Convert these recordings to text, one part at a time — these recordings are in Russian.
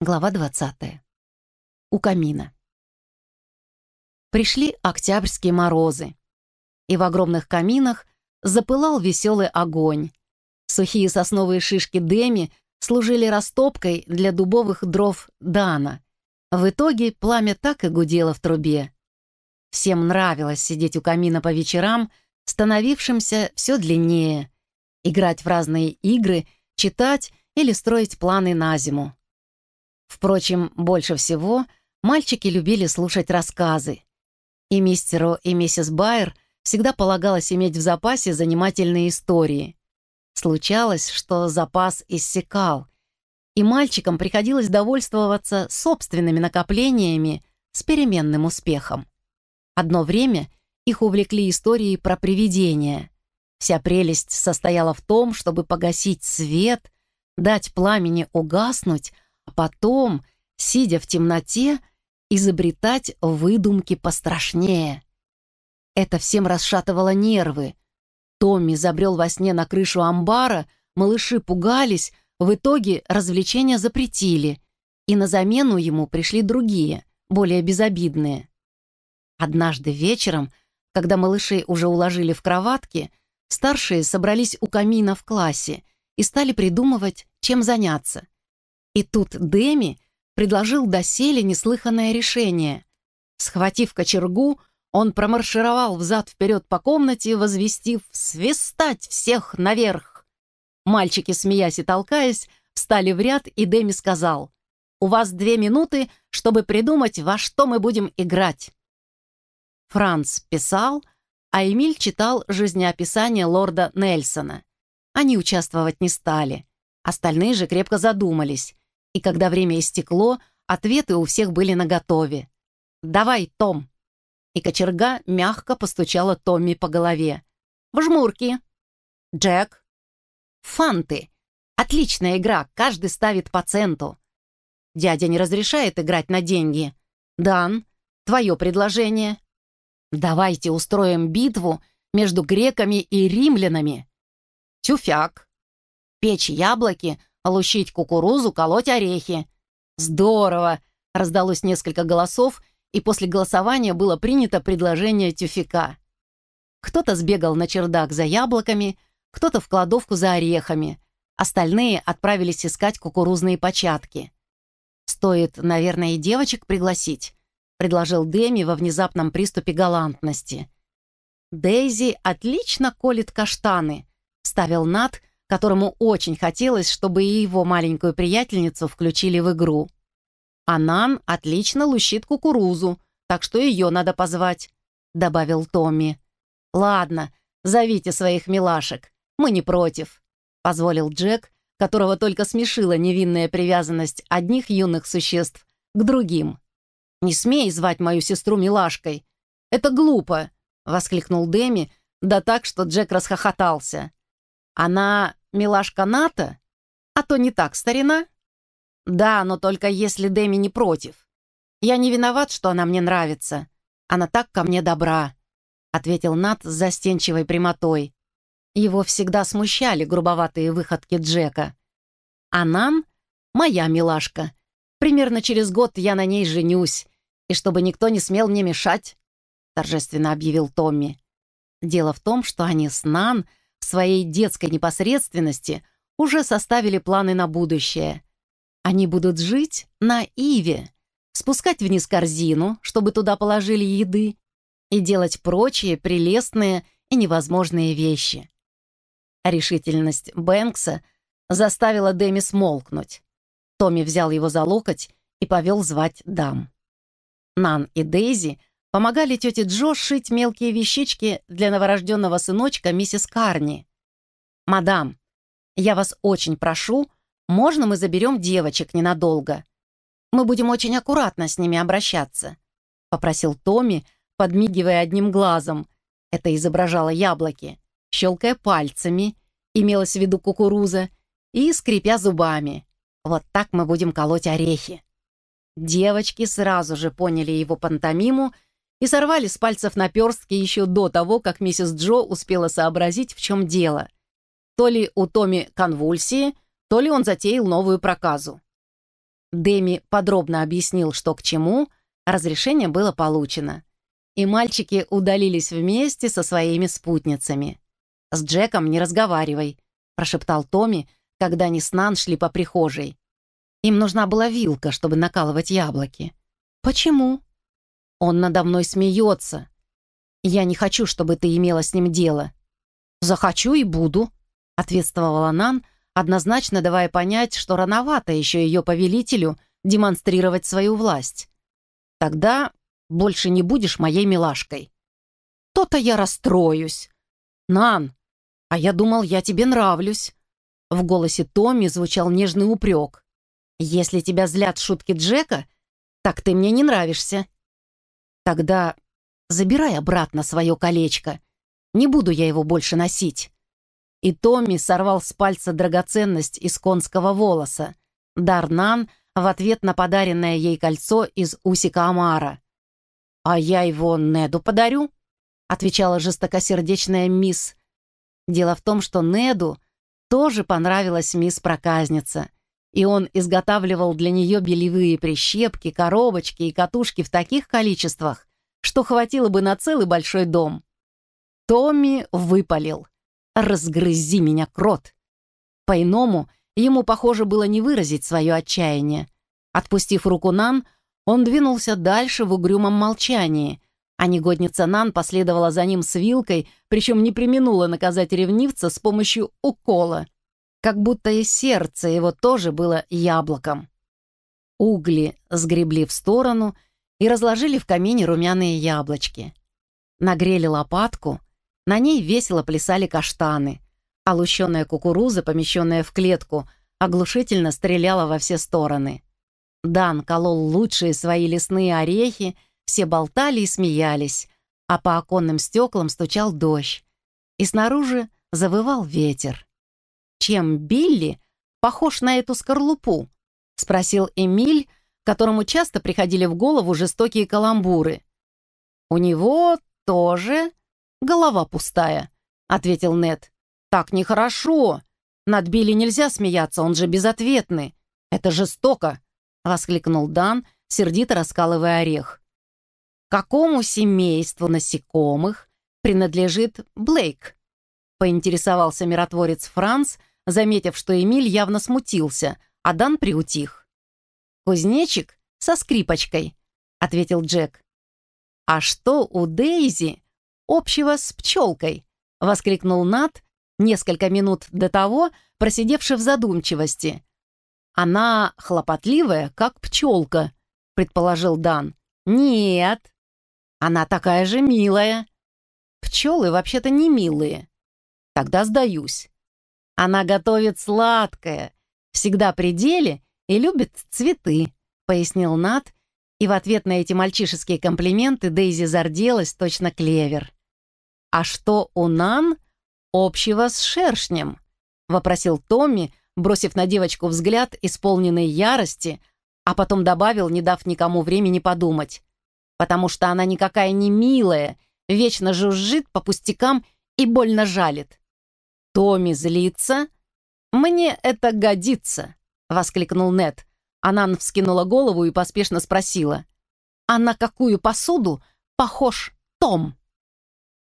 Глава 20. У камина. Пришли октябрьские морозы, и в огромных каминах запылал веселый огонь. Сухие сосновые шишки Деми служили растопкой для дубовых дров Дана. В итоге пламя так и гудело в трубе. Всем нравилось сидеть у камина по вечерам, становившимся все длиннее, играть в разные игры, читать или строить планы на зиму. Впрочем, больше всего мальчики любили слушать рассказы. И мистеру и миссис Байер всегда полагалось иметь в запасе занимательные истории. Случалось, что запас иссякал, и мальчикам приходилось довольствоваться собственными накоплениями с переменным успехом. Одно время их увлекли истории про привидения. Вся прелесть состояла в том, чтобы погасить свет, дать пламени угаснуть, а потом, сидя в темноте, изобретать выдумки пострашнее. Это всем расшатывало нервы. Томми забрел во сне на крышу амбара, малыши пугались, в итоге развлечения запретили, и на замену ему пришли другие, более безобидные. Однажды вечером, когда малышей уже уложили в кроватки, старшие собрались у камина в классе и стали придумывать, чем заняться — и тут Деми предложил доселе неслыханное решение. Схватив кочергу, он промаршировал взад-вперед по комнате, возвестив «Свистать всех наверх!». Мальчики, смеясь и толкаясь, встали в ряд, и Деми сказал «У вас две минуты, чтобы придумать, во что мы будем играть». Франц писал, а Эмиль читал жизнеописание лорда Нельсона. Они участвовать не стали. Остальные же крепко задумались и когда время истекло, ответы у всех были наготове. «Давай, Том!» И кочерга мягко постучала Томми по голове. «В жмурки!» «Джек!» «Фанты!» «Отличная игра, каждый ставит по центу!» «Дядя не разрешает играть на деньги!» «Дан, твое предложение!» «Давайте устроим битву между греками и римлянами!» «Тюфяк!» «Печь яблоки лущить кукурузу, колоть орехи. Здорово! Раздалось несколько голосов, и после голосования было принято предложение тюфика. Кто-то сбегал на чердак за яблоками, кто-то в кладовку за орехами. Остальные отправились искать кукурузные початки. «Стоит, наверное, и девочек пригласить», — предложил Дэми во внезапном приступе галантности. «Дейзи отлично колет каштаны», — ставил Нат, которому очень хотелось, чтобы и его маленькую приятельницу включили в игру. «Анан отлично лущит кукурузу, так что ее надо позвать», — добавил Томми. «Ладно, зовите своих милашек, мы не против», — позволил Джек, которого только смешила невинная привязанность одних юных существ к другим. «Не смей звать мою сестру милашкой. Это глупо», — воскликнул Дэми, да так, что Джек расхохотался. «Она милашка Ната? А то не так, старина?» «Да, но только если Дэми не против. Я не виноват, что она мне нравится. Она так ко мне добра», — ответил Нат с застенчивой прямотой. Его всегда смущали грубоватые выходки Джека. «Анан — моя милашка. Примерно через год я на ней женюсь, и чтобы никто не смел мне мешать», — торжественно объявил Томми. Дело в том, что они с Нан — своей детской непосредственности уже составили планы на будущее. Они будут жить на Иве, спускать вниз корзину, чтобы туда положили еды, и делать прочие прелестные и невозможные вещи. Решительность Бэнкса заставила Дэми смолкнуть. Томми взял его за локоть и повел звать дам. Нан и Дейзи помогали тете Джо шить мелкие вещички для новорожденного сыночка миссис Карни. «Мадам, я вас очень прошу, можно мы заберем девочек ненадолго? Мы будем очень аккуратно с ними обращаться», — попросил Томми, подмигивая одним глазом. Это изображало яблоки, щелкая пальцами, имелось в виду кукуруза, и скрипя зубами. Вот так мы будем колоть орехи. Девочки сразу же поняли его пантомиму — и сорвали с пальцев наперстки еще до того, как миссис Джо успела сообразить, в чем дело. То ли у Томи конвульсии, то ли он затеял новую проказу. Дэми подробно объяснил, что к чему, разрешение было получено. И мальчики удалились вместе со своими спутницами. «С Джеком не разговаривай», — прошептал Томми, когда они с Нан шли по прихожей. Им нужна была вилка, чтобы накалывать яблоки. «Почему?» «Он надо мной смеется. Я не хочу, чтобы ты имела с ним дело». «Захочу и буду», — ответствовала Нан, однозначно давая понять, что рановато еще ее повелителю демонстрировать свою власть. «Тогда больше не будешь моей милашкой». «То-то я расстроюсь». «Нан, а я думал, я тебе нравлюсь». В голосе Томми звучал нежный упрек. «Если тебя злят шутки Джека, так ты мне не нравишься». «Тогда забирай обратно свое колечко. Не буду я его больше носить». И Томми сорвал с пальца драгоценность из конского волоса. Дарнан в ответ на подаренное ей кольцо из усика Амара. «А я его Неду подарю», — отвечала жестокосердечная мисс. Дело в том, что Неду тоже понравилась мисс-проказница, и он изготавливал для нее белевые прищепки, коробочки и катушки в таких количествах, что хватило бы на целый большой дом. Томми выпалил. «Разгрызи меня, крот!» По-иному ему, похоже, было не выразить свое отчаяние. Отпустив руку Нан, он двинулся дальше в угрюмом молчании, а негодница Нан последовала за ним с вилкой, причем не применула наказать ревнивца с помощью укола, как будто и сердце его тоже было яблоком. Угли сгребли в сторону и разложили в камине румяные яблочки. Нагрели лопатку, на ней весело плясали каштаны, а лущеная кукуруза, помещенная в клетку, оглушительно стреляла во все стороны. Дан колол лучшие свои лесные орехи, все болтали и смеялись, а по оконным стеклам стучал дождь, и снаружи завывал ветер. «Чем Билли похож на эту скорлупу?» — спросил Эмиль, которому часто приходили в голову жестокие каламбуры. «У него тоже голова пустая», — ответил Нед. «Так нехорошо. Над Билли нельзя смеяться, он же безответный. Это жестоко», — воскликнул Дан, сердито раскалывая орех какому семейству насекомых принадлежит Блейк?» — поинтересовался миротворец Франц, заметив, что Эмиль явно смутился, а Дан приутих. «Кузнечик со скрипочкой», — ответил Джек. «А что у Дейзи общего с пчелкой?» — воскликнул Нат, несколько минут до того, просидевший в задумчивости. «Она хлопотливая, как пчелка», — предположил Дан. «Нет», она такая же милая. Пчелы вообще-то не милые. Тогда сдаюсь. Она готовит сладкое, всегда при деле и любит цветы, пояснил Нат, и в ответ на эти мальчишеские комплименты Дейзи зарделась точно клевер. «А что у Нан общего с шершнем?» — вопросил Томми, бросив на девочку взгляд, исполненный ярости, а потом добавил, не дав никому времени подумать потому что она никакая не милая, вечно жужжит по пустякам и больно жалит. Томми злится. «Мне это годится», — воскликнул Нед. Анан вскинула голову и поспешно спросила. «А на какую посуду похож Том?»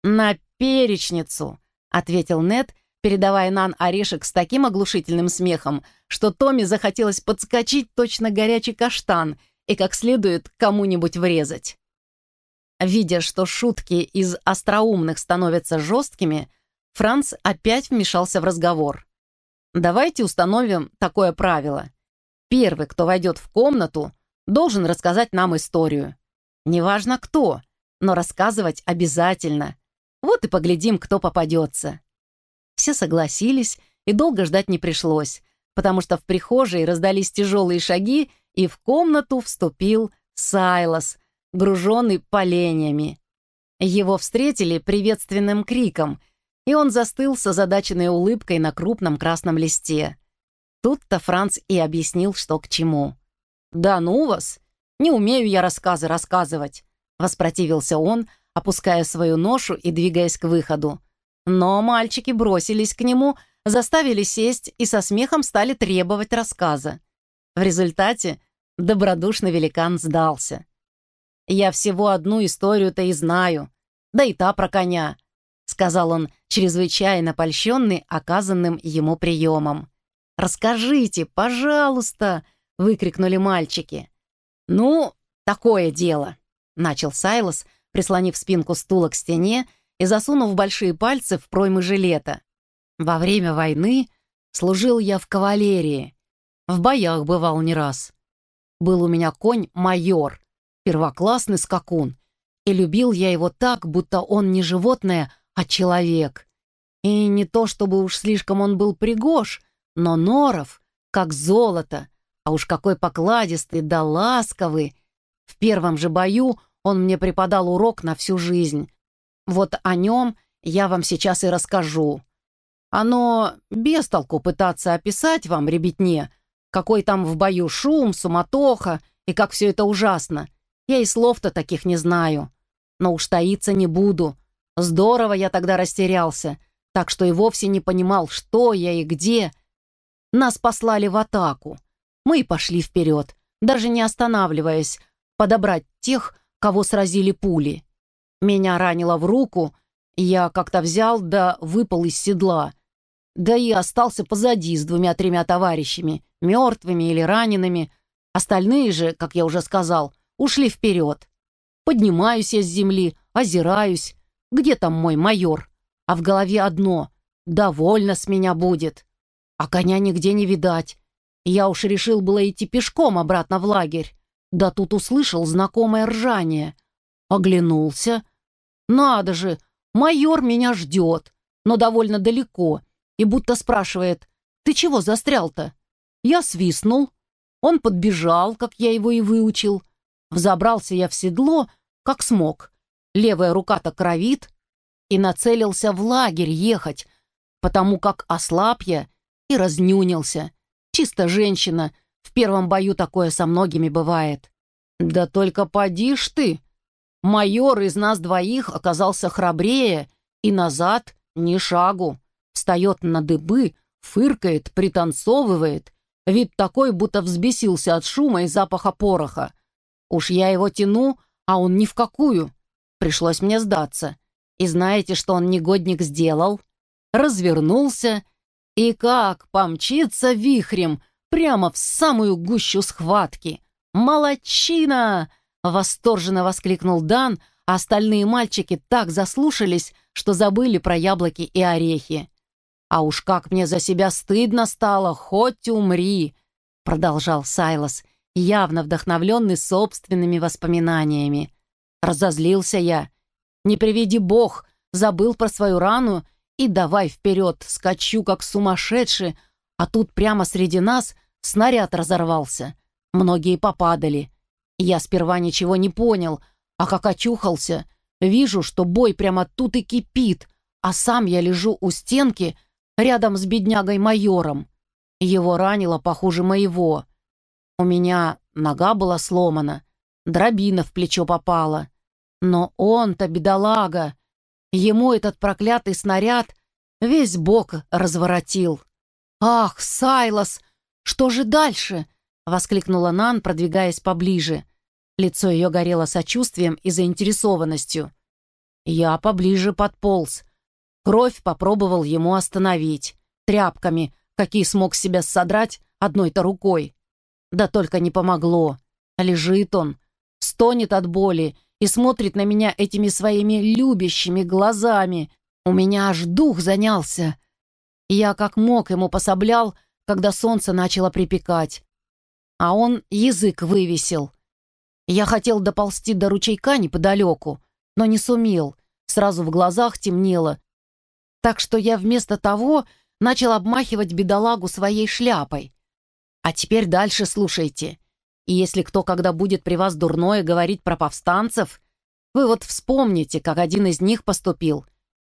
«На перечницу», — ответил Нед, передавая Нан орешек с таким оглушительным смехом, что Томми захотелось подскочить точно горячий каштан и как следует кому-нибудь врезать. Видя, что шутки из остроумных становятся жесткими, Франц опять вмешался в разговор. «Давайте установим такое правило. Первый, кто войдет в комнату, должен рассказать нам историю. Неважно кто, но рассказывать обязательно. Вот и поглядим, кто попадется». Все согласились, и долго ждать не пришлось, потому что в прихожей раздались тяжелые шаги, и в комнату вступил Сайлос, груженный поленьями. Его встретили приветственным криком, и он застыл с озадаченной улыбкой на крупном красном листе. Тут-то Франц и объяснил, что к чему. «Да ну вас! Не умею я рассказы рассказывать!» Воспротивился он, опуская свою ношу и двигаясь к выходу. Но мальчики бросились к нему, заставили сесть и со смехом стали требовать рассказа. В результате Добродушный великан сдался. «Я всего одну историю-то и знаю, да и та про коня», сказал он, чрезвычайно польщенный оказанным ему приемом. «Расскажите, пожалуйста!» — выкрикнули мальчики. «Ну, такое дело», — начал Сайлос, прислонив спинку стула к стене и засунув большие пальцы в проймы жилета. «Во время войны служил я в кавалерии. В боях бывал не раз. Был у меня конь-майор, первоклассный скакун, и любил я его так, будто он не животное, а человек. И не то, чтобы уж слишком он был пригож, но норов, как золото, а уж какой покладистый да ласковый. В первом же бою он мне преподал урок на всю жизнь. Вот о нем я вам сейчас и расскажу. Оно без толку пытаться описать вам, ребятне, какой там в бою шум, суматоха и как все это ужасно. Я и слов-то таких не знаю. Но уж таиться не буду. Здорово я тогда растерялся, так что и вовсе не понимал, что я и где. Нас послали в атаку. Мы и пошли вперед, даже не останавливаясь, подобрать тех, кого сразили пули. Меня ранило в руку, я как-то взял да выпал из седла. Да и остался позади с двумя-тремя товарищами, мертвыми или ранеными. Остальные же, как я уже сказал, ушли вперед. Поднимаюсь я с земли, озираюсь. Где там мой майор? А в голове одно — довольно с меня будет. А коня нигде не видать. Я уж решил было идти пешком обратно в лагерь. Да тут услышал знакомое ржание. Оглянулся. Надо же, майор меня ждет, но довольно далеко, и будто спрашивает, «Ты чего застрял-то?» Я свистнул. Он подбежал, как я его и выучил. Взобрался я в седло, как смог. Левая рука-то кровит. И нацелился в лагерь ехать, потому как ослаб я и разнюнился. Чисто женщина, в первом бою такое со многими бывает. Да только поди ж ты! Майор из нас двоих оказался храбрее и назад ни шагу. Встает на дыбы, фыркает, пританцовывает. Вид такой, будто взбесился от шума и запаха пороха. Уж я его тяну, а он ни в какую. Пришлось мне сдаться. И знаете, что он негодник сделал? Развернулся и как помчится вихрем прямо в самую гущу схватки. «Молодчина!» — восторженно воскликнул Дан, а остальные мальчики так заслушались, что забыли про яблоки и орехи. «А уж как мне за себя стыдно стало, хоть умри!» — продолжал Сайлос, явно вдохновленный собственными воспоминаниями. Разозлился я. «Не приведи бог!» Забыл про свою рану и давай вперед, скачу как сумасшедший, а тут прямо среди нас снаряд разорвался. Многие попадали. Я сперва ничего не понял, а как очухался, вижу, что бой прямо тут и кипит, а сам я лежу у стенки рядом с беднягой-майором. Его ранило похуже моего. У меня нога была сломана, дробина в плечо попала. Но он-то, бедолага, ему этот проклятый снаряд весь бок разворотил. «Ах, Сайлос, что же дальше?» — воскликнула Нан, продвигаясь поближе. Лицо ее горело сочувствием и заинтересованностью. Я поближе подполз. Кровь попробовал ему остановить. Тряпками, какие смог себя содрать одной-то рукой. Да только не помогло. Лежит он, стонет от боли и смотрит на меня этими своими любящими глазами. У меня аж дух занялся. Я как мог ему пособлял, когда солнце начало припекать. А он язык вывесил. Я хотел доползти до ручейка неподалеку, но не сумел. Сразу в глазах темнело. Так что я вместо того начал обмахивать бедолагу своей шляпой. А теперь дальше слушайте. И если кто когда будет при вас дурное говорить про повстанцев, вы вот вспомните, как один из них поступил,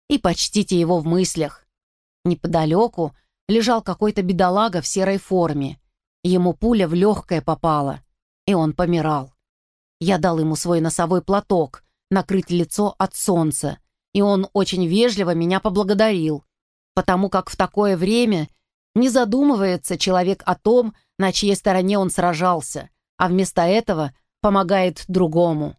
и почтите его в мыслях. Неподалеку лежал какой-то бедолага в серой форме. Ему пуля в легкое попала, и он помирал. Я дал ему свой носовой платок, накрыть лицо от солнца, и он очень вежливо меня поблагодарил, потому как в такое время не задумывается человек о том, на чьей стороне он сражался, а вместо этого помогает другому.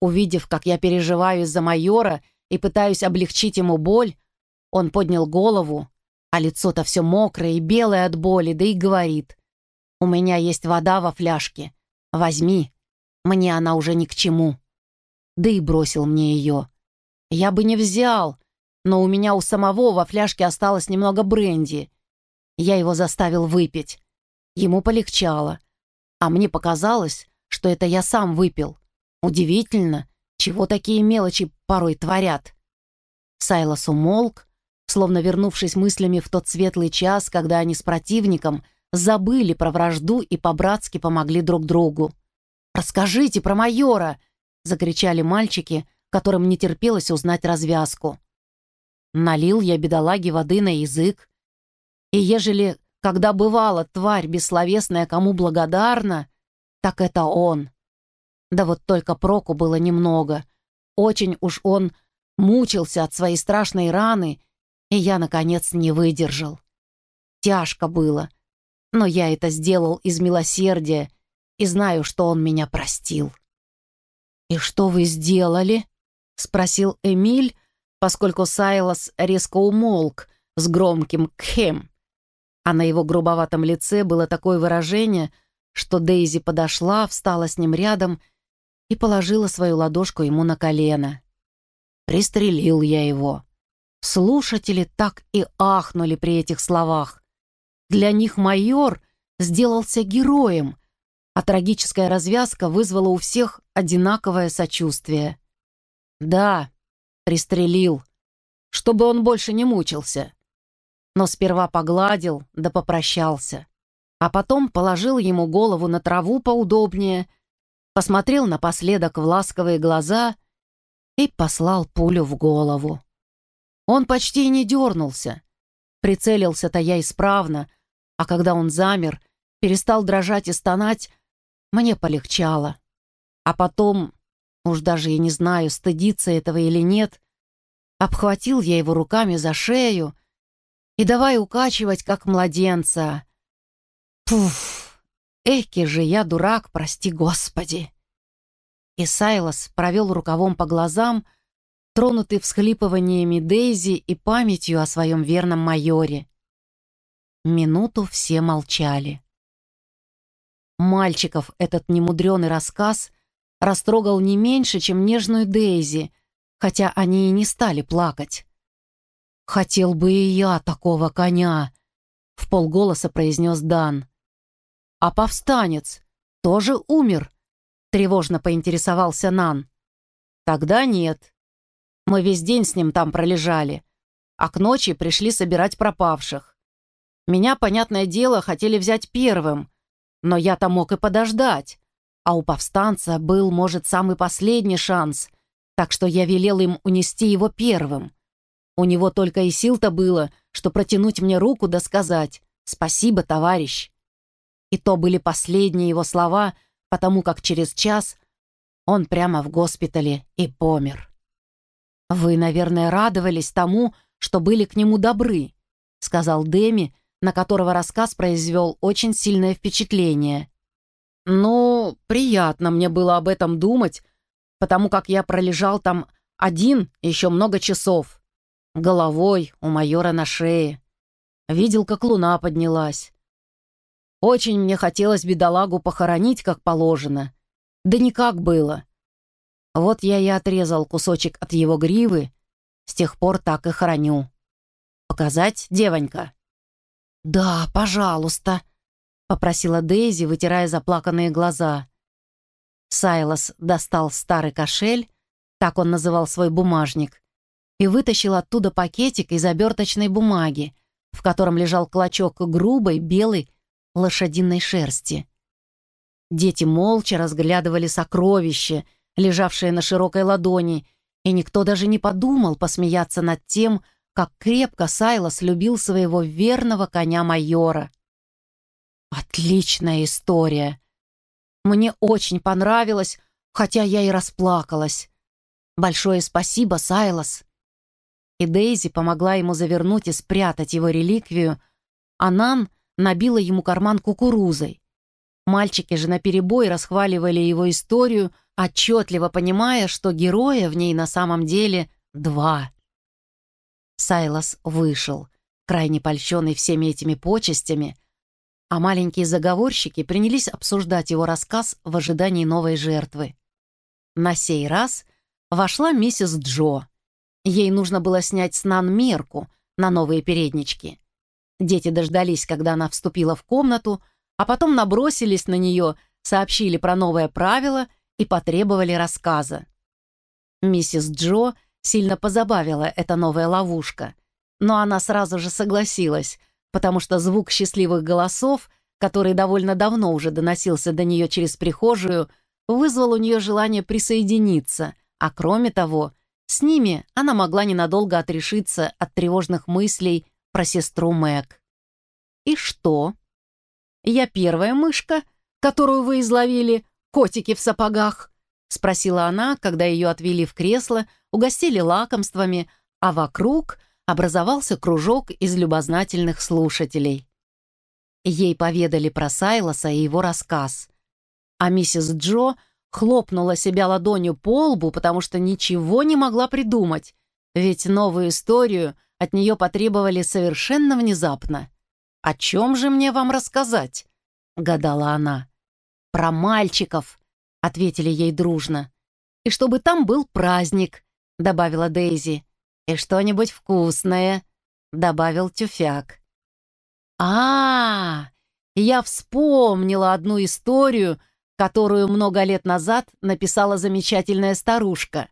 Увидев, как я переживаю из-за майора и пытаюсь облегчить ему боль, он поднял голову, а лицо-то все мокрое и белое от боли, да и говорит. «У меня есть вода во фляжке. Возьми. Мне она уже ни к чему». Да и бросил мне ее. Я бы не взял, но у меня у самого во фляжке осталось немного бренди. Я его заставил выпить. Ему полегчало. А мне показалось, что это я сам выпил. Удивительно, чего такие мелочи порой творят. Сайлос умолк, словно вернувшись мыслями в тот светлый час, когда они с противником забыли про вражду и по-братски помогли друг другу. «Расскажите про майора!» — закричали мальчики, которым не терпелось узнать развязку. Налил я бедолаге воды на язык, и ежели, когда бывала тварь бессловесная кому благодарна, так это он. Да вот только проку было немного. Очень уж он мучился от своей страшной раны, и я, наконец, не выдержал. Тяжко было, но я это сделал из милосердия и знаю, что он меня простил. «И что вы сделали?» — спросил Эмиль, поскольку Сайлос резко умолк с громким «кхем», а на его грубоватом лице было такое выражение, что Дейзи подошла, встала с ним рядом и положила свою ладошку ему на колено. Пристрелил я его. Слушатели так и ахнули при этих словах. Для них майор сделался героем, а трагическая развязка вызвала у всех одинаковое сочувствие. Да, пристрелил, чтобы он больше не мучился. Но сперва погладил да попрощался, а потом положил ему голову на траву поудобнее, посмотрел напоследок в ласковые глаза и послал пулю в голову. Он почти не дернулся. Прицелился-то я исправно, а когда он замер, перестал дрожать и стонать, мне полегчало. А потом, уж даже и не знаю, стыдиться этого или нет, обхватил я его руками за шею и давай укачивать, как младенца. Пуф! Эки же я дурак, прости господи! И Сайлос провел рукавом по глазам, тронутый всхлипываниями Дейзи и памятью о своем верном майоре. Минуту все молчали. Мальчиков этот немудрёный рассказ растрогал не меньше, чем нежную Дейзи, хотя они и не стали плакать. «Хотел бы и я такого коня», — в полголоса произнес Дан. «А повстанец тоже умер?» — тревожно поинтересовался Нан. «Тогда нет. Мы весь день с ним там пролежали, а к ночи пришли собирать пропавших. Меня, понятное дело, хотели взять первым, но я-то мог и подождать, а у повстанца был, может, самый последний шанс, так что я велел им унести его первым. У него только и сил-то было, что протянуть мне руку да сказать «Спасибо, товарищ». И то были последние его слова, потому как через час он прямо в госпитале и помер. «Вы, наверное, радовались тому, что были к нему добры», сказал Деми, на которого рассказ произвел очень сильное впечатление. «Ну, приятно мне было об этом думать, потому как я пролежал там один еще много часов. Головой у майора на шее. Видел, как луна поднялась. Очень мне хотелось бедолагу похоронить, как положено. Да никак было. Вот я и отрезал кусочек от его гривы, с тех пор так и храню. Показать, девонька?» «Да, пожалуйста», — попросила Дейзи, вытирая заплаканные глаза. Сайлос достал старый кошель, так он называл свой бумажник, и вытащил оттуда пакетик из оберточной бумаги, в котором лежал клочок грубой белой лошадиной шерсти. Дети молча разглядывали сокровище — лежавшее на широкой ладони, и никто даже не подумал посмеяться над тем, как крепко Сайлос любил своего верного коня-майора. Отличная история. Мне очень понравилось, хотя я и расплакалась. Большое спасибо, Сайлос. И Дейзи помогла ему завернуть и спрятать его реликвию, а Нан набила ему карман кукурузой. Мальчики же наперебой расхваливали его историю, отчетливо понимая, что героя в ней на самом деле два. Сайлас вышел, крайне польщенный всеми этими почестями, а маленькие заговорщики принялись обсуждать его рассказ в ожидании новой жертвы. На сей раз вошла миссис Джо. Ей нужно было снять с Нан мерку на новые переднички. Дети дождались, когда она вступила в комнату, а потом набросились на нее, сообщили про новое правило и потребовали рассказа. Миссис Джо сильно позабавила эта новая ловушка, но она сразу же согласилась — потому что звук счастливых голосов, который довольно давно уже доносился до нее через прихожую, вызвал у нее желание присоединиться, а кроме того, с ними она могла ненадолго отрешиться от тревожных мыслей про сестру Мэг. «И что? Я первая мышка, которую вы изловили, котики в сапогах?» — спросила она, когда ее отвели в кресло, угостили лакомствами, а вокруг — образовался кружок из любознательных слушателей. Ей поведали про Сайлоса и его рассказ. А миссис Джо хлопнула себя ладонью по лбу, потому что ничего не могла придумать, ведь новую историю от нее потребовали совершенно внезапно. «О чем же мне вам рассказать?» — гадала она. «Про мальчиков», — ответили ей дружно. «И чтобы там был праздник», — добавила Дейзи. «И что-нибудь вкусное», — добавил Тюфяк. а, -а, -а Я вспомнила одну историю, которую много лет назад написала замечательная старушка.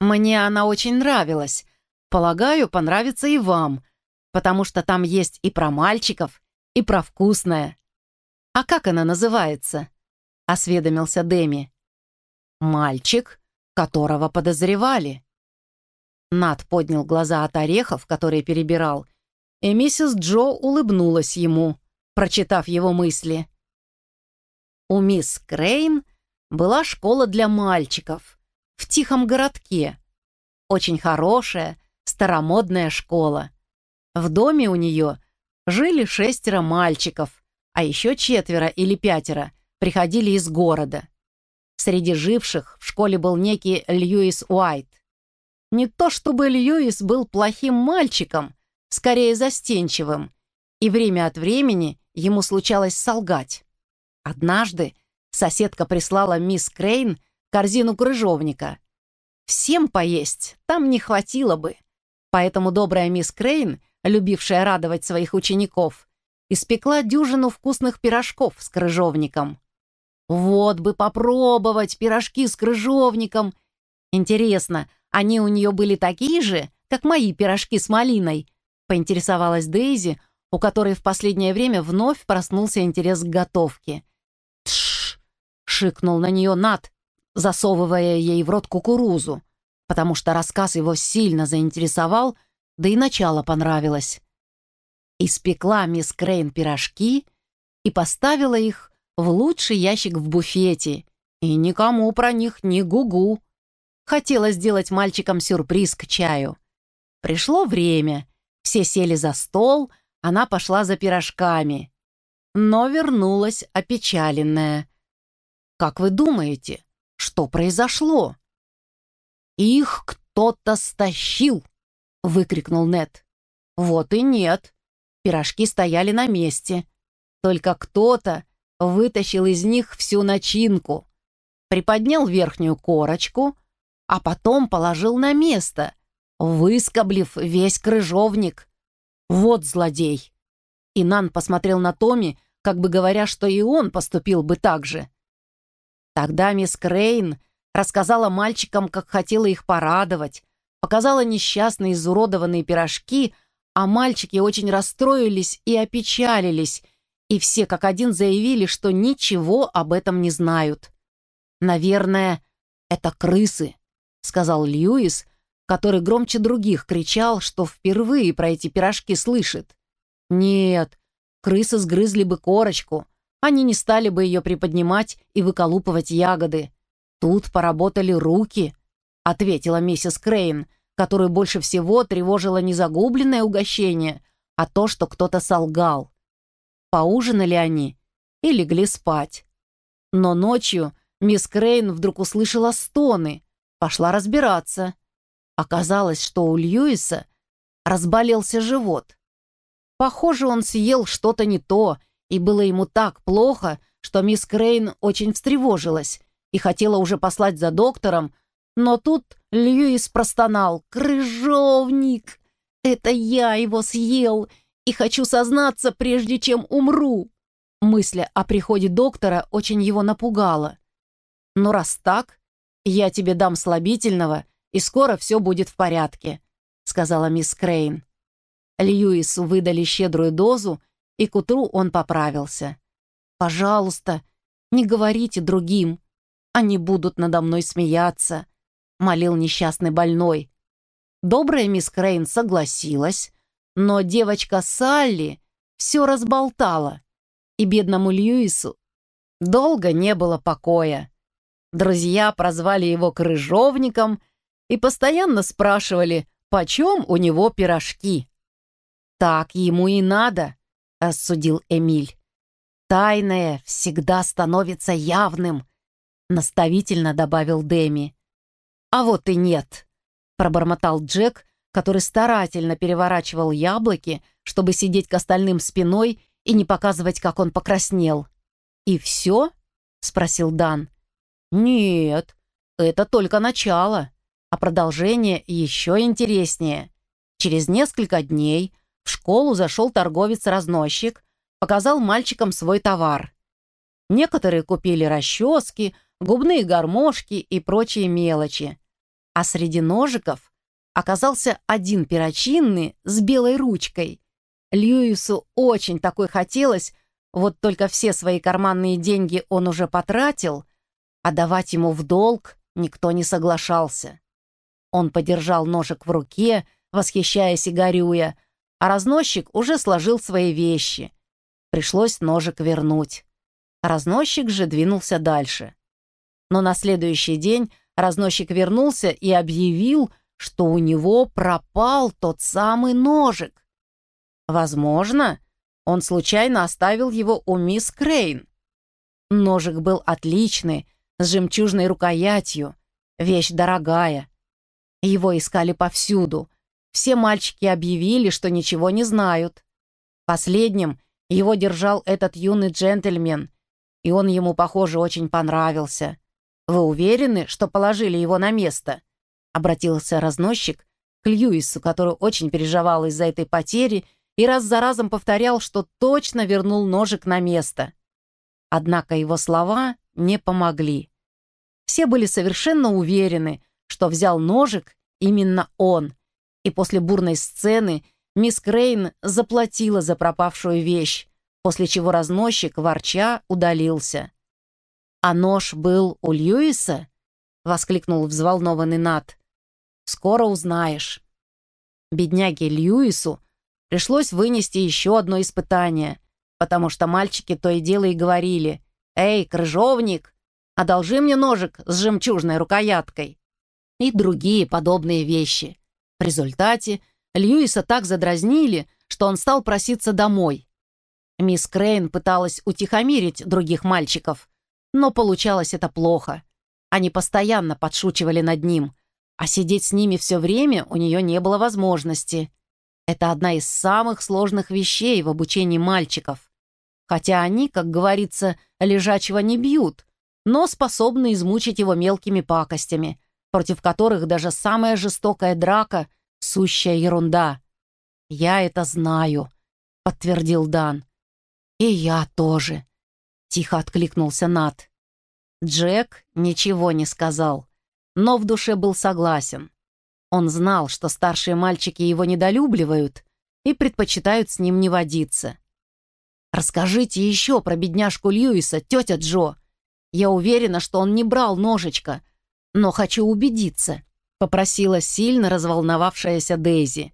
Мне она очень нравилась. Полагаю, понравится и вам, потому что там есть и про мальчиков, и про вкусное. А как она называется?» — осведомился Деми. «Мальчик, которого подозревали». Над поднял глаза от орехов, которые перебирал, и миссис Джо улыбнулась ему, прочитав его мысли. У мисс Крейн была школа для мальчиков в тихом городке. Очень хорошая, старомодная школа. В доме у нее жили шестеро мальчиков, а еще четверо или пятеро приходили из города. Среди живших в школе был некий Льюис Уайт. Не то чтобы Льюис был плохим мальчиком, скорее застенчивым, и время от времени ему случалось солгать. Однажды соседка прислала мисс Крейн корзину крыжовника. Всем поесть там не хватило бы, поэтому добрая мисс Крейн, любившая радовать своих учеников, испекла дюжину вкусных пирожков с крыжовником. Вот бы попробовать пирожки с крыжовником. Интересно, они у нее были такие же, как мои пирожки с малиной?» — поинтересовалась Дейзи, у которой в последнее время вновь проснулся интерес к готовке. «Тш!» — шикнул на нее Нат, засовывая ей в рот кукурузу, потому что рассказ его сильно заинтересовал, да и начало понравилось. Испекла мисс Крейн пирожки и поставила их в лучший ящик в буфете, и никому про них не гугу. Хотела сделать мальчикам сюрприз к чаю. Пришло время. Все сели за стол, она пошла за пирожками. Но вернулась опечаленная. «Как вы думаете, что произошло?» «Их кто-то стащил!» — выкрикнул Нед. «Вот и нет. Пирожки стояли на месте. Только кто-то вытащил из них всю начинку, приподнял верхнюю корочку — а потом положил на место, выскоблив весь крыжовник. Вот злодей. Инан посмотрел на Томи, как бы говоря, что и он поступил бы так же. Тогда мисс Крейн рассказала мальчикам, как хотела их порадовать, показала несчастные изуродованные пирожки, а мальчики очень расстроились и опечалились, и все как один заявили, что ничего об этом не знают. Наверное, это крысы сказал Льюис, который громче других кричал, что впервые про эти пирожки слышит. «Нет, крысы сгрызли бы корочку, они не стали бы ее приподнимать и выколупывать ягоды. Тут поработали руки», — ответила миссис Крейн, которую больше всего тревожило не загубленное угощение, а то, что кто-то солгал. Поужинали они и легли спать. Но ночью мисс Крейн вдруг услышала стоны, пошла разбираться. Оказалось, что у Льюиса разболелся живот. Похоже, он съел что-то не то, и было ему так плохо, что мисс Крейн очень встревожилась и хотела уже послать за доктором, но тут Льюис простонал «Крыжовник! Это я его съел и хочу сознаться, прежде чем умру!» Мысль о приходе доктора очень его напугала. «Ну, раз так, я тебе дам слабительного, и скоро все будет в порядке», сказала мисс Крейн. Льюису выдали щедрую дозу, и к утру он поправился. «Пожалуйста, не говорите другим. Они будут надо мной смеяться», — молил несчастный больной. Добрая мисс Крейн согласилась, но девочка Салли все разболтала, и бедному Льюису долго не было покоя. Друзья прозвали его крыжовником и постоянно спрашивали, почем у него пирожки. «Так ему и надо», — рассудил Эмиль. «Тайное всегда становится явным», — наставительно добавил Дэми. «А вот и нет», — пробормотал Джек, который старательно переворачивал яблоки, чтобы сидеть к остальным спиной и не показывать, как он покраснел. «И все?» — спросил Дан. «Нет, это только начало, а продолжение еще интереснее. Через несколько дней в школу зашел торговец-разносчик, показал мальчикам свой товар. Некоторые купили расчески, губные гармошки и прочие мелочи. А среди ножиков оказался один перочинный с белой ручкой. Льюису очень такой хотелось, вот только все свои карманные деньги он уже потратил, а давать ему в долг никто не соглашался. Он подержал ножик в руке, восхищаясь и горюя, а разносчик уже сложил свои вещи. Пришлось ножик вернуть. Разносчик же двинулся дальше. Но на следующий день разносчик вернулся и объявил, что у него пропал тот самый ножик. Возможно, он случайно оставил его у мисс Крейн. Ножик был отличный, с жемчужной рукоятью, вещь дорогая. Его искали повсюду. Все мальчики объявили, что ничего не знают. Последним его держал этот юный джентльмен, и он ему, похоже, очень понравился. «Вы уверены, что положили его на место?» Обратился разносчик к Льюису, который очень переживал из-за этой потери и раз за разом повторял, что точно вернул ножик на место. Однако его слова не помогли. Все были совершенно уверены, что взял ножик именно он, и после бурной сцены мисс Крейн заплатила за пропавшую вещь, после чего разносчик, ворча, удалился. «А нож был у Льюиса?» — воскликнул взволнованный Нат. «Скоро узнаешь». Бедняге Льюису пришлось вынести еще одно испытание, потому что мальчики то и дело и говорили «Эй, крыжовник, одолжи мне ножик с жемчужной рукояткой» и другие подобные вещи. В результате Льюиса так задразнили, что он стал проситься домой. Мисс Крейн пыталась утихомирить других мальчиков, но получалось это плохо. Они постоянно подшучивали над ним, а сидеть с ними все время у нее не было возможности. Это одна из самых сложных вещей в обучении мальчиков. Хотя они, как говорится, лежачего не бьют, но способны измучить его мелкими пакостями, против которых даже самая жестокая драка — сущая ерунда. «Я это знаю», — подтвердил Дан. «И я тоже», — тихо откликнулся Нат. Джек ничего не сказал, но в душе был согласен. Он знал, что старшие мальчики его недолюбливают и предпочитают с ним не водиться. «Расскажите еще про бедняжку Льюиса, тетя Джо. Я уверена, что он не брал ножичка, но хочу убедиться», — попросила сильно разволновавшаяся Дейзи.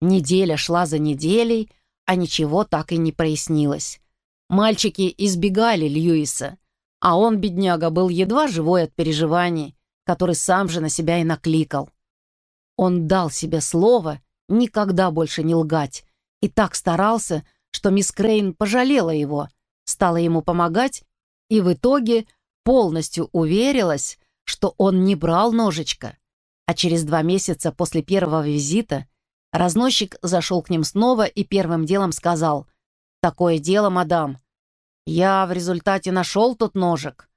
Неделя шла за неделей, а ничего так и не прояснилось. Мальчики избегали Льюиса, а он, бедняга, был едва живой от переживаний, который сам же на себя и накликал. Он дал себе слово никогда больше не лгать и так старался, что мисс Крейн пожалела его, стала ему помогать и в итоге полностью уверилась, что он не брал ножичка. А через два месяца после первого визита разносчик зашел к ним снова и первым делом сказал «Такое дело, мадам. Я в результате нашел тот ножик.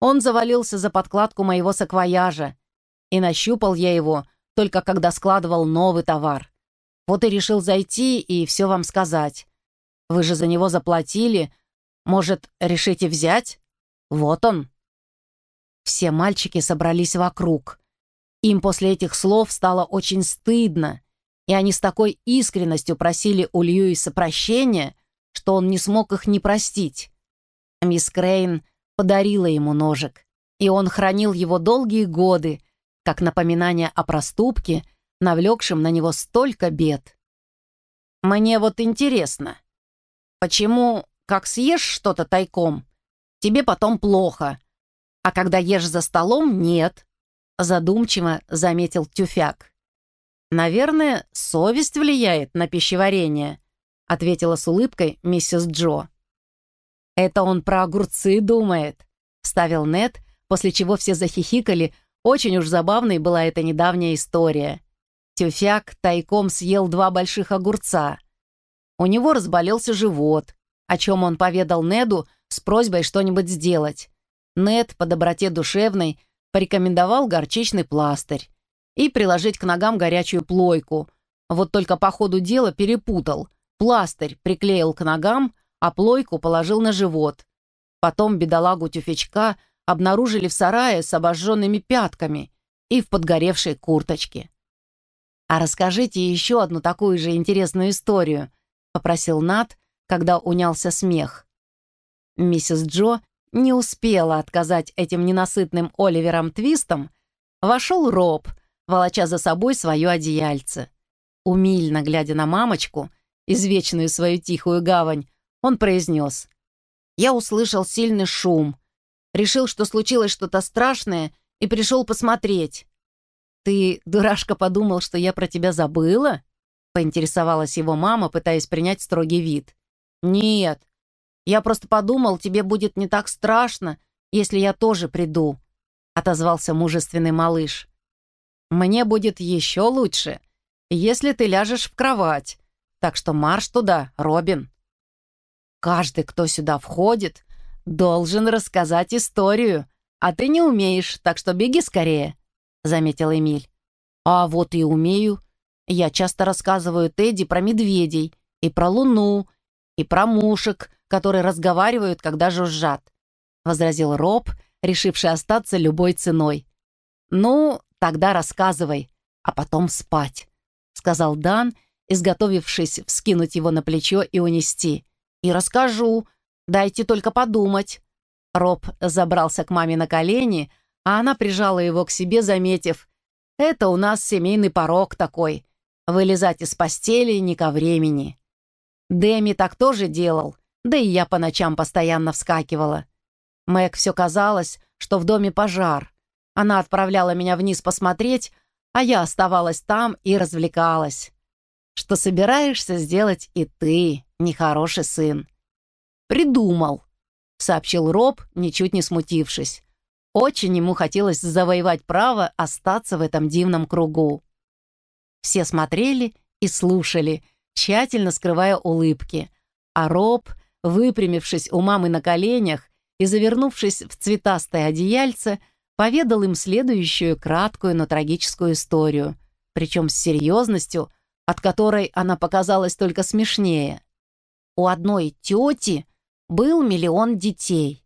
Он завалился за подкладку моего саквояжа, и нащупал я его только когда складывал новый товар. Вот и решил зайти и все вам сказать. Вы же за него заплатили. Может, решите взять? Вот он». Все мальчики собрались вокруг. Им после этих слов стало очень стыдно, и они с такой искренностью просили у Льюиса прощения, что он не смог их не простить. Мисс Крейн подарила ему ножик, и он хранил его долгие годы, как напоминание о проступке, навлекшем на него столько бед. «Мне вот интересно, почему, как съешь что-то тайком, тебе потом плохо, а когда ешь за столом, нет», задумчиво заметил Тюфяк. «Наверное, совесть влияет на пищеварение», ответила с улыбкой миссис Джо. «Это он про огурцы думает», вставил Нед, после чего все захихикали, очень уж забавной была эта недавняя история. Тюфяк тайком съел два больших огурца. У него разболелся живот, о чем он поведал Неду с просьбой что-нибудь сделать. Нед по доброте душевной порекомендовал горчичный пластырь и приложить к ногам горячую плойку. Вот только по ходу дела перепутал. Пластырь приклеил к ногам, а плойку положил на живот. Потом бедолагу тюфячка – обнаружили в сарае с обожженными пятками и в подгоревшей курточке. «А расскажите еще одну такую же интересную историю», — попросил Нат, когда унялся смех. Миссис Джо не успела отказать этим ненасытным Оливером Твистом, вошел Роб, волоча за собой свое одеяльце. Умильно глядя на мамочку, извечную свою тихую гавань, он произнес. «Я услышал сильный шум, Решил, что случилось что-то страшное, и пришел посмотреть. «Ты, дурашка, подумал, что я про тебя забыла?» — поинтересовалась его мама, пытаясь принять строгий вид. «Нет, я просто подумал, тебе будет не так страшно, если я тоже приду», — отозвался мужественный малыш. «Мне будет еще лучше, если ты ляжешь в кровать, так что марш туда, Робин». Каждый, кто сюда входит, должен рассказать историю, а ты не умеешь, так что беги скорее», — заметил Эмиль. «А вот и умею. Я часто рассказываю Тедди про медведей, и про луну, и про мушек, которые разговаривают, когда жужжат», — возразил Роб, решивший остаться любой ценой. «Ну, тогда рассказывай, а потом спать», — сказал Дан, изготовившись вскинуть его на плечо и унести. «И расскажу, Дайте только подумать». Роб забрался к маме на колени, а она прижала его к себе, заметив, «Это у нас семейный порог такой. Вылезать из постели не ко времени». Дэми так тоже делал, да и я по ночам постоянно вскакивала. Мэг все казалось, что в доме пожар. Она отправляла меня вниз посмотреть, а я оставалась там и развлекалась. Что собираешься сделать и ты, нехороший сын. «Придумал», — сообщил Роб, ничуть не смутившись. Очень ему хотелось завоевать право остаться в этом дивном кругу. Все смотрели и слушали, тщательно скрывая улыбки, а Роб, выпрямившись у мамы на коленях и завернувшись в цветастое одеяльце, поведал им следующую краткую, но трагическую историю, причем с серьезностью, от которой она показалась только смешнее. У одной тети был миллион детей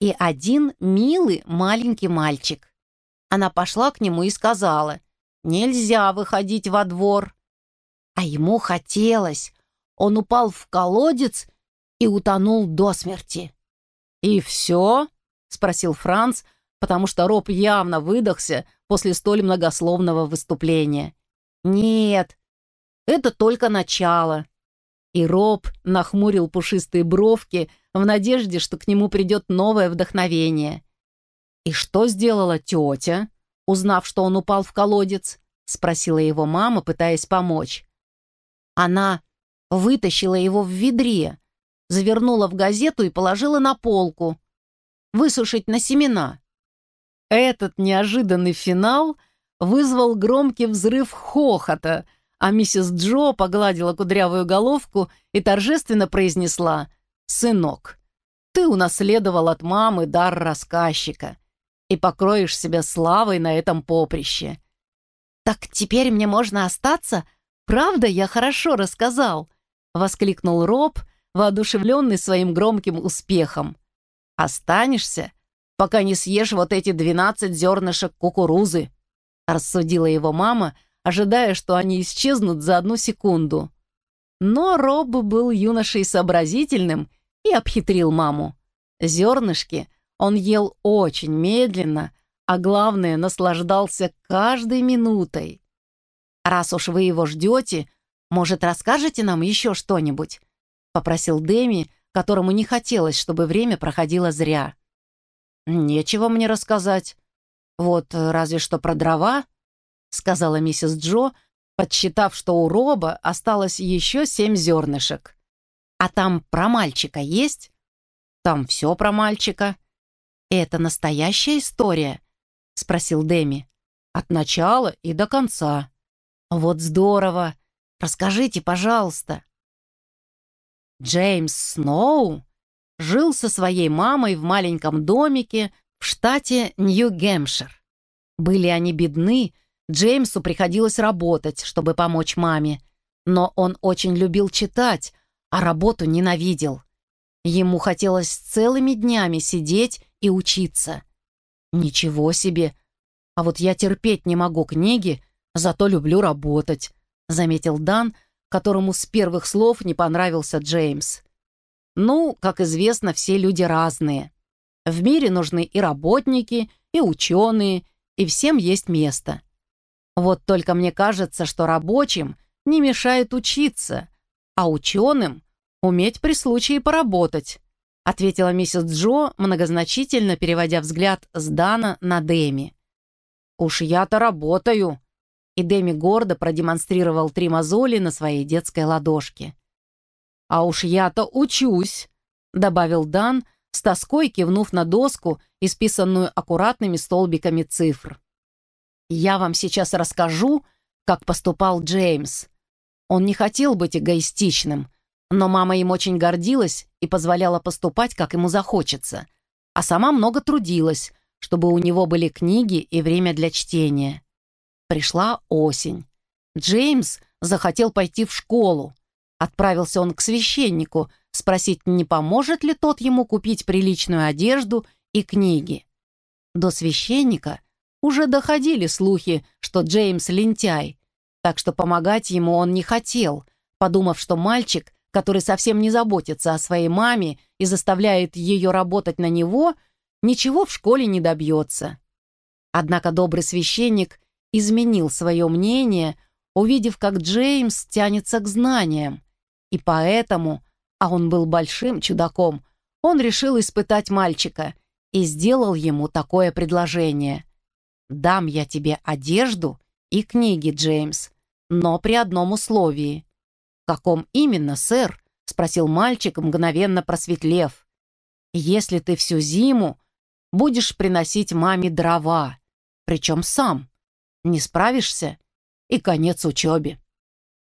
и один милый маленький мальчик. Она пошла к нему и сказала, «Нельзя выходить во двор». А ему хотелось. Он упал в колодец и утонул до смерти. «И все?» — спросил Франц, потому что Роб явно выдохся после столь многословного выступления. «Нет, это только начало». И Роб нахмурил пушистые бровки, в надежде, что к нему придет новое вдохновение. «И что сделала тетя, узнав, что он упал в колодец?» — спросила его мама, пытаясь помочь. Она вытащила его в ведре, завернула в газету и положила на полку. высушить на семена». Этот неожиданный финал вызвал громкий взрыв хохота, а миссис Джо погладила кудрявую головку и торжественно произнесла «Сынок, ты унаследовал от мамы дар рассказчика и покроешь себя славой на этом поприще». «Так теперь мне можно остаться? Правда, я хорошо рассказал?» — воскликнул Роб, воодушевленный своим громким успехом. «Останешься, пока не съешь вот эти двенадцать зернышек кукурузы», — рассудила его мама, ожидая, что они исчезнут за одну секунду. Но Роб был юношей сообразительным и обхитрил маму. Зернышки он ел очень медленно, а главное, наслаждался каждой минутой. «Раз уж вы его ждете, может, расскажете нам еще что-нибудь?» — попросил Дэми, которому не хотелось, чтобы время проходило зря. «Нечего мне рассказать. Вот разве что про дрова», — сказала миссис Джо, подсчитав, что у Роба осталось еще семь зернышек. «А там про мальчика есть?» «Там все про мальчика». «Это настоящая история?» — спросил Дэми. «От начала и до конца». «Вот здорово! Расскажите, пожалуйста». Джеймс Сноу жил со своей мамой в маленьком домике в штате Нью-Гэмпшир. Были они бедны, Джеймсу приходилось работать, чтобы помочь маме. Но он очень любил читать, а работу ненавидел. Ему хотелось целыми днями сидеть и учиться. Ничего себе! А вот я терпеть не могу книги, зато люблю работать, заметил Дан, которому с первых слов не понравился Джеймс. Ну, как известно, все люди разные. В мире нужны и работники, и ученые, и всем есть место. Вот только мне кажется, что рабочим не мешает учиться, а ученым уметь при случае поработать, ответила миссис Джо, многозначительно переводя взгляд с Дана на Дэми. «Уж я-то работаю!» И Дэми гордо продемонстрировал три мозоли на своей детской ладошке. «А уж я-то учусь», — добавил Дан, с тоской кивнув на доску, исписанную аккуратными столбиками цифр. «Я вам сейчас расскажу, как поступал Джеймс. Он не хотел быть эгоистичным, но мама им очень гордилась и позволяла поступать, как ему захочется, а сама много трудилась, чтобы у него были книги и время для чтения. Пришла осень. Джеймс захотел пойти в школу, Отправился он к священнику спросить, не поможет ли тот ему купить приличную одежду и книги. До священника уже доходили слухи, что Джеймс лентяй, так что помогать ему он не хотел, подумав, что мальчик, который совсем не заботится о своей маме и заставляет ее работать на него, ничего в школе не добьется. Однако добрый священник изменил свое мнение, увидев, как Джеймс тянется к знаниям, и поэтому, а он был большим чудаком, он решил испытать мальчика и сделал ему такое предложение. «Дам я тебе одежду и книги, Джеймс, но при одном условии». «Каком именно, сэр?» — спросил мальчик, мгновенно просветлев. «Если ты всю зиму будешь приносить маме дрова, причем сам, не справишься, и конец учебе».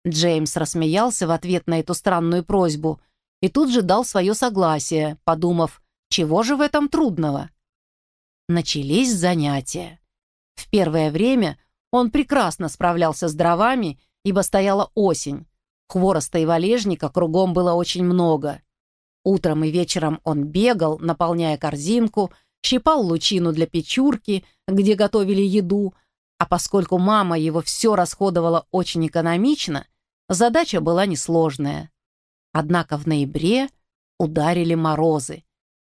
Джеймс рассмеялся в ответ на эту странную просьбу и тут же дал свое согласие, подумав, чего же в этом трудного. Начались занятия. В первое время он прекрасно справлялся с дровами, ибо стояла осень. Хвороста и валежника кругом было очень много. Утром и вечером он бегал, наполняя корзинку, щипал лучину для печурки, где готовили еду, а поскольку мама его все расходовала очень экономично, Задача была несложная. Однако в ноябре ударили морозы.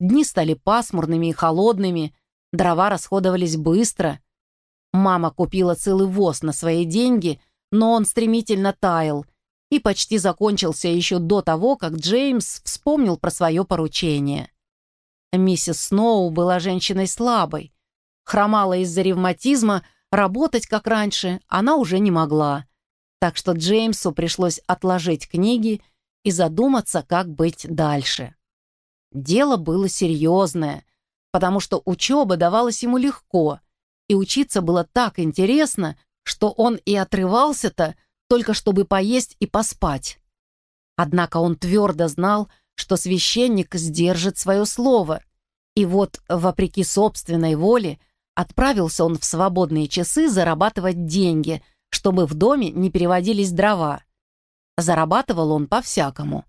Дни стали пасмурными и холодными, дрова расходовались быстро. Мама купила целый воз на свои деньги, но он стремительно таял и почти закончился еще до того, как Джеймс вспомнил про свое поручение. Миссис Сноу была женщиной слабой. Хромала из-за ревматизма, работать, как раньше, она уже не могла так что Джеймсу пришлось отложить книги и задуматься, как быть дальше. Дело было серьезное, потому что учеба давалась ему легко, и учиться было так интересно, что он и отрывался-то только чтобы поесть и поспать. Однако он твердо знал, что священник сдержит свое слово, и вот, вопреки собственной воле, отправился он в свободные часы зарабатывать деньги, чтобы в доме не переводились дрова. Зарабатывал он по-всякому.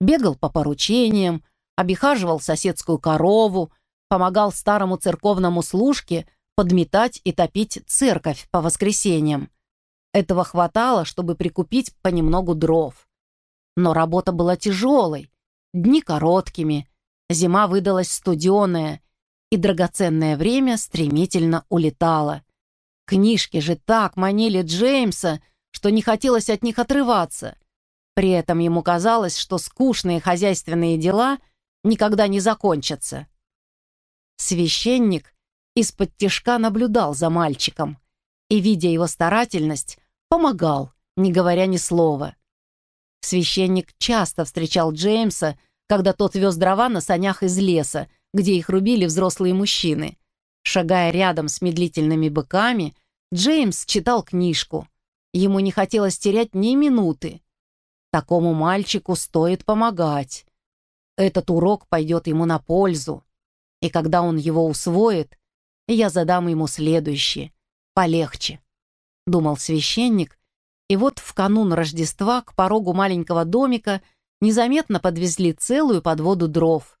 Бегал по поручениям, обихаживал соседскую корову, помогал старому церковному служке подметать и топить церковь по воскресеньям. Этого хватало, чтобы прикупить понемногу дров. Но работа была тяжелой, дни короткими, зима выдалась студеная, и драгоценное время стремительно улетало. Книжки же так манили Джеймса, что не хотелось от них отрываться. При этом ему казалось, что скучные хозяйственные дела никогда не закончатся. Священник из-под тишка наблюдал за мальчиком и, видя его старательность, помогал, не говоря ни слова. Священник часто встречал Джеймса, когда тот вез дрова на санях из леса, где их рубили взрослые мужчины. Шагая рядом с медлительными быками, Джеймс читал книжку. Ему не хотелось терять ни минуты. Такому мальчику стоит помогать. Этот урок пойдет ему на пользу. И когда он его усвоит, я задам ему следующее, полегче. Думал священник, и вот в канун Рождества к порогу маленького домика незаметно подвезли целую подводу дров,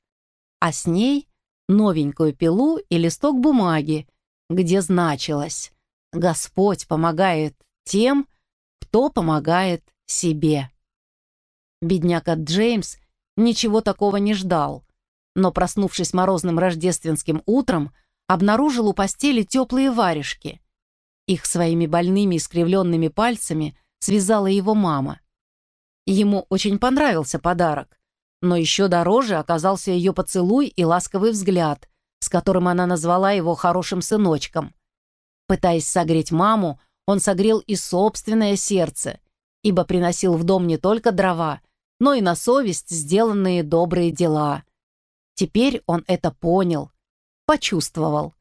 а с ней новенькую пилу и листок бумаги, где значилось «Господь помогает тем, кто помогает себе». Бедняка Джеймс ничего такого не ждал, но, проснувшись морозным рождественским утром, обнаружил у постели теплые варежки. Их своими больными искривленными пальцами связала его мама. Ему очень понравился подарок, но еще дороже оказался ее поцелуй и ласковый взгляд, с которым она назвала его хорошим сыночком. Пытаясь согреть маму, он согрел и собственное сердце, ибо приносил в дом не только дрова, но и на совесть сделанные добрые дела. Теперь он это понял, почувствовал.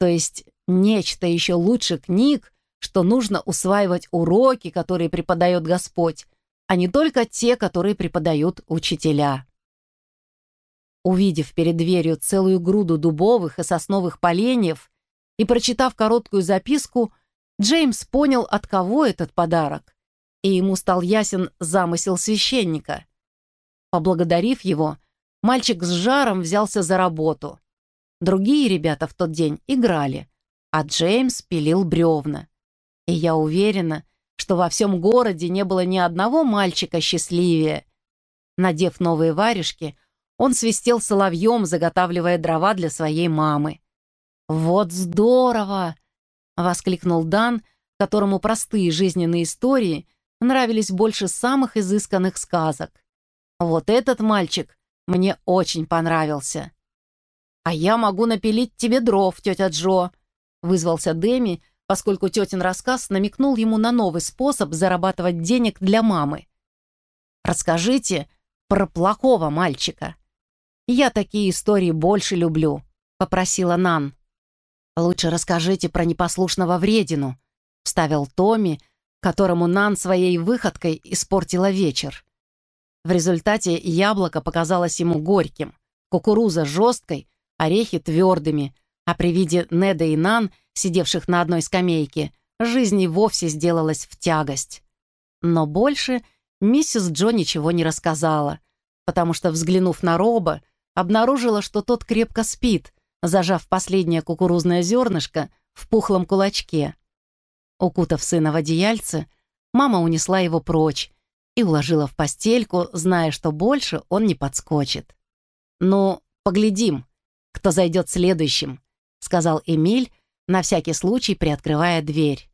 То есть нечто еще лучше книг, что нужно усваивать уроки, которые преподает Господь, а не только те, которые преподают учителя. Увидев перед дверью целую груду дубовых и сосновых поленьев и прочитав короткую записку, Джеймс понял, от кого этот подарок и ему стал ясен замысел священника. Поблагодарив его, мальчик с жаром взялся за работу. Другие ребята в тот день играли, а Джеймс пилил бревна. И я уверена, что во всем городе не было ни одного мальчика счастливее. Надев новые варежки, он свистел соловьем, заготавливая дрова для своей мамы. «Вот здорово!» — воскликнул Дан, которому простые жизненные истории нравились больше самых изысканных сказок. Вот этот мальчик мне очень понравился. «А я могу напилить тебе дров, тетя Джо», — вызвался Дэми, поскольку тетин рассказ намекнул ему на новый способ зарабатывать денег для мамы. «Расскажите про плохого мальчика. Я такие истории больше люблю», — попросила Нан. «Лучше расскажите про непослушного вредину», — вставил Томми, которому Нан своей выходкой испортила вечер. В результате яблоко показалось ему горьким, кукуруза жесткой, орехи твердыми, а при виде Неда и Нан, сидевших на одной скамейке, жизнь и вовсе сделалась в тягость. Но больше миссис Джо ничего не рассказала, потому что, взглянув на Роба, обнаружила, что тот крепко спит, зажав последнее кукурузное зернышко в пухлом кулачке. Укутав сына в одеяльце, мама унесла его прочь и уложила в постельку, зная, что больше он не подскочит. «Ну, поглядим, кто зайдет следующим», — сказал Эмиль, на всякий случай приоткрывая дверь.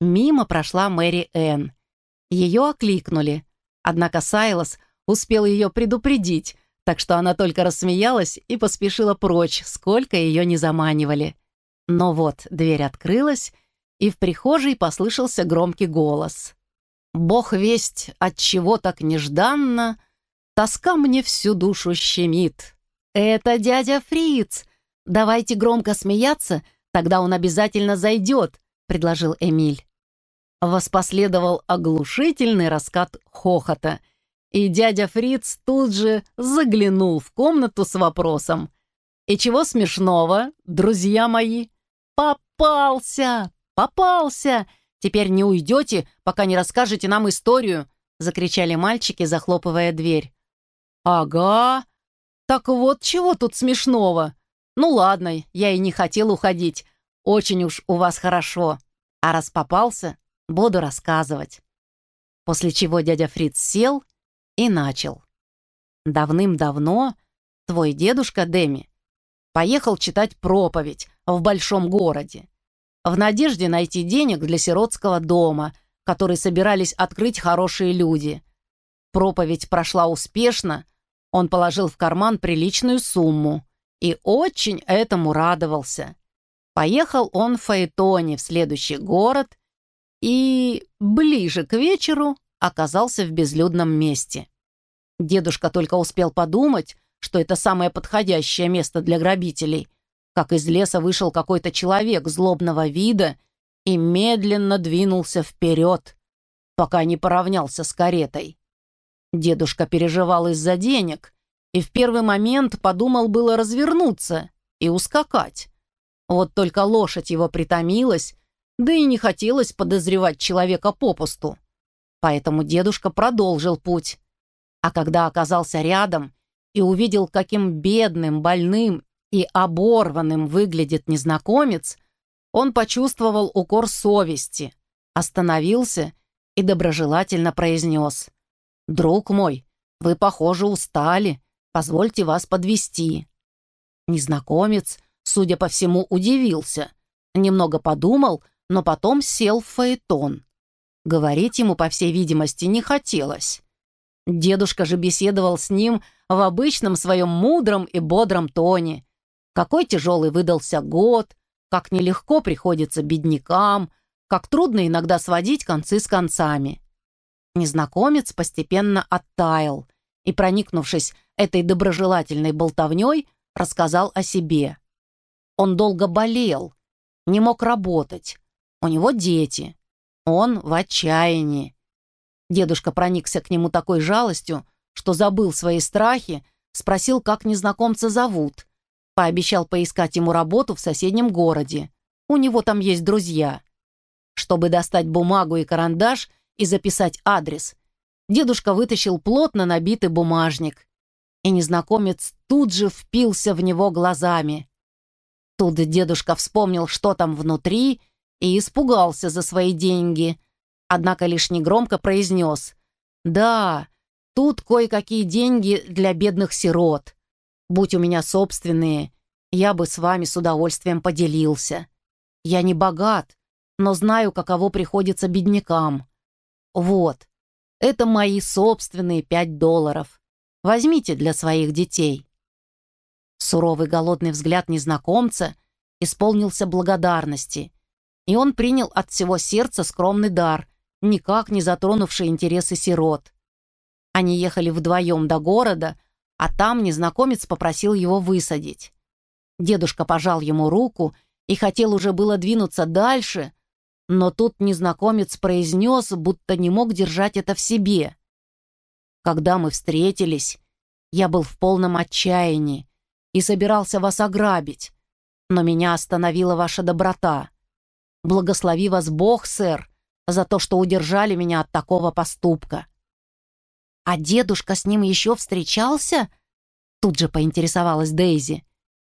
Мимо прошла Мэри Энн. Ее окликнули, однако Сайлос успел ее предупредить, так что она только рассмеялась и поспешила прочь, сколько ее не заманивали. Но вот дверь открылась, и в прихожей послышался громкий голос. «Бог весть, от чего так нежданно, тоска мне всю душу щемит. Это дядя Фриц! Давайте громко смеяться, тогда он обязательно зайдет», — предложил Эмиль. Воспоследовал оглушительный раскат хохота, и дядя Фриц тут же заглянул в комнату с вопросом. «И чего смешного, друзья мои?» «Попался! Попался! Теперь не уйдете, пока не расскажете нам историю!» — закричали мальчики, захлопывая дверь. «Ага! Так вот чего тут смешного? Ну ладно, я и не хотел уходить. Очень уж у вас хорошо. А раз попался, буду рассказывать». После чего дядя Фриц сел и начал. Давным-давно твой дедушка Деми поехал читать проповедь в большом городе в надежде найти денег для сиротского дома, который собирались открыть хорошие люди. Проповедь прошла успешно, он положил в карман приличную сумму и очень этому радовался. Поехал он в Фаэтоне в следующий город и ближе к вечеру оказался в безлюдном месте. Дедушка только успел подумать, что это самое подходящее место для грабителей — как из леса вышел какой-то человек злобного вида и медленно двинулся вперед, пока не поравнялся с каретой. Дедушка переживал из-за денег и в первый момент подумал было развернуться и ускакать. Вот только лошадь его притомилась, да и не хотелось подозревать человека попусту. Поэтому дедушка продолжил путь. А когда оказался рядом и увидел, каким бедным, больным и оборванным выглядит незнакомец, он почувствовал укор совести, остановился и доброжелательно произнес. «Друг мой, вы, похоже, устали. Позвольте вас подвести. Незнакомец, судя по всему, удивился. Немного подумал, но потом сел в фаэтон. Говорить ему, по всей видимости, не хотелось. Дедушка же беседовал с ним в обычном своем мудром и бодром тоне, какой тяжелый выдался год, как нелегко приходится беднякам, как трудно иногда сводить концы с концами. Незнакомец постепенно оттаял и, проникнувшись этой доброжелательной болтовней, рассказал о себе. Он долго болел, не мог работать, у него дети, он в отчаянии. Дедушка проникся к нему такой жалостью, что забыл свои страхи, спросил, как незнакомца зовут, Пообещал поискать ему работу в соседнем городе. У него там есть друзья. Чтобы достать бумагу и карандаш и записать адрес, дедушка вытащил плотно набитый бумажник. И незнакомец тут же впился в него глазами. Тут дедушка вспомнил, что там внутри, и испугался за свои деньги. Однако лишь негромко произнес «Да, тут кое-какие деньги для бедных сирот». Будь у меня собственные, я бы с вами с удовольствием поделился. Я не богат, но знаю, каково приходится беднякам. Вот, это мои собственные пять долларов. Возьмите для своих детей». Суровый голодный взгляд незнакомца исполнился благодарности, и он принял от всего сердца скромный дар, никак не затронувший интересы сирот. Они ехали вдвоем до города, а там незнакомец попросил его высадить. Дедушка пожал ему руку и хотел уже было двинуться дальше, но тут незнакомец произнес, будто не мог держать это в себе. «Когда мы встретились, я был в полном отчаянии и собирался вас ограбить, но меня остановила ваша доброта. Благослови вас Бог, сэр, за то, что удержали меня от такого поступка. «А дедушка с ним еще встречался?» Тут же поинтересовалась Дейзи.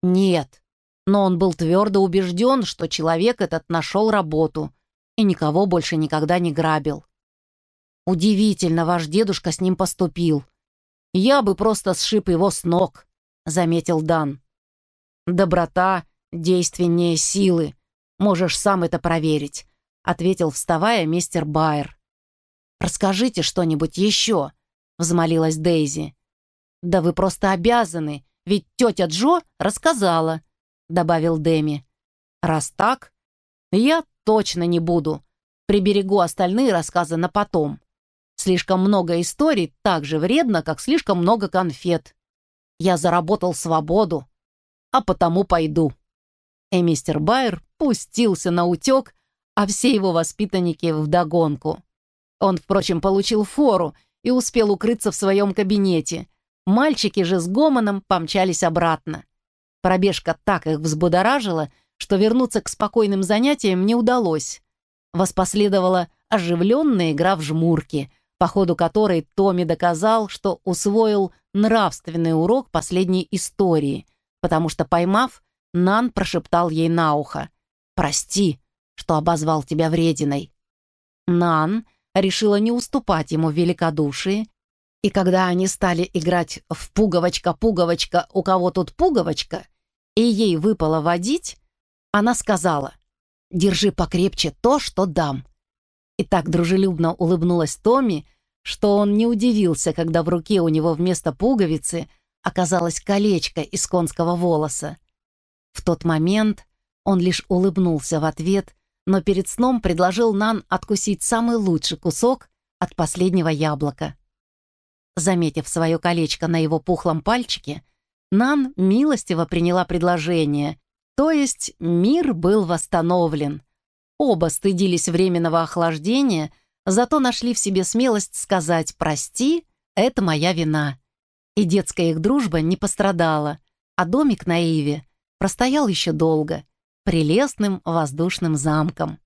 «Нет, но он был твердо убежден, что человек этот нашел работу и никого больше никогда не грабил. Удивительно, ваш дедушка с ним поступил. Я бы просто сшиб его с ног», — заметил Дан. «Доброта действеннее силы. Можешь сам это проверить», — ответил, вставая, мистер Байер. «Расскажите что-нибудь еще», взмолилась Дейзи. «Да вы просто обязаны, ведь тетя Джо рассказала», — добавил Дэми. «Раз так, я точно не буду. Приберегу остальные рассказы на потом. Слишком много историй так же вредно, как слишком много конфет. Я заработал свободу. а потому пойду». И мистер Байер пустился на утек, а все его воспитанники вдогонку. Он, впрочем, получил фору и успел укрыться в своем кабинете. Мальчики же с гомоном помчались обратно. Пробежка так их взбудоражила, что вернуться к спокойным занятиям не удалось. Воспоследовала оживленная игра в жмурки, по ходу которой Томми доказал, что усвоил нравственный урок последней истории, потому что, поймав, Нан прошептал ей на ухо «Прости, что обозвал тебя врединой». Нан решила не уступать ему в великодушии, и когда они стали играть в «пуговочка-пуговочка, у кого тут пуговочка», и ей выпало водить, она сказала «Держи покрепче то, что дам». И так дружелюбно улыбнулась Томми, что он не удивился, когда в руке у него вместо пуговицы оказалось колечко из конского волоса. В тот момент он лишь улыбнулся в ответ, но перед сном предложил Нан откусить самый лучший кусок от последнего яблока. Заметив свое колечко на его пухлом пальчике, Нан милостиво приняла предложение, то есть мир был восстановлен. Оба стыдились временного охлаждения, зато нашли в себе смелость сказать «прости, это моя вина». И детская их дружба не пострадала, а домик на Иве простоял еще долго, прелестным воздушным замком.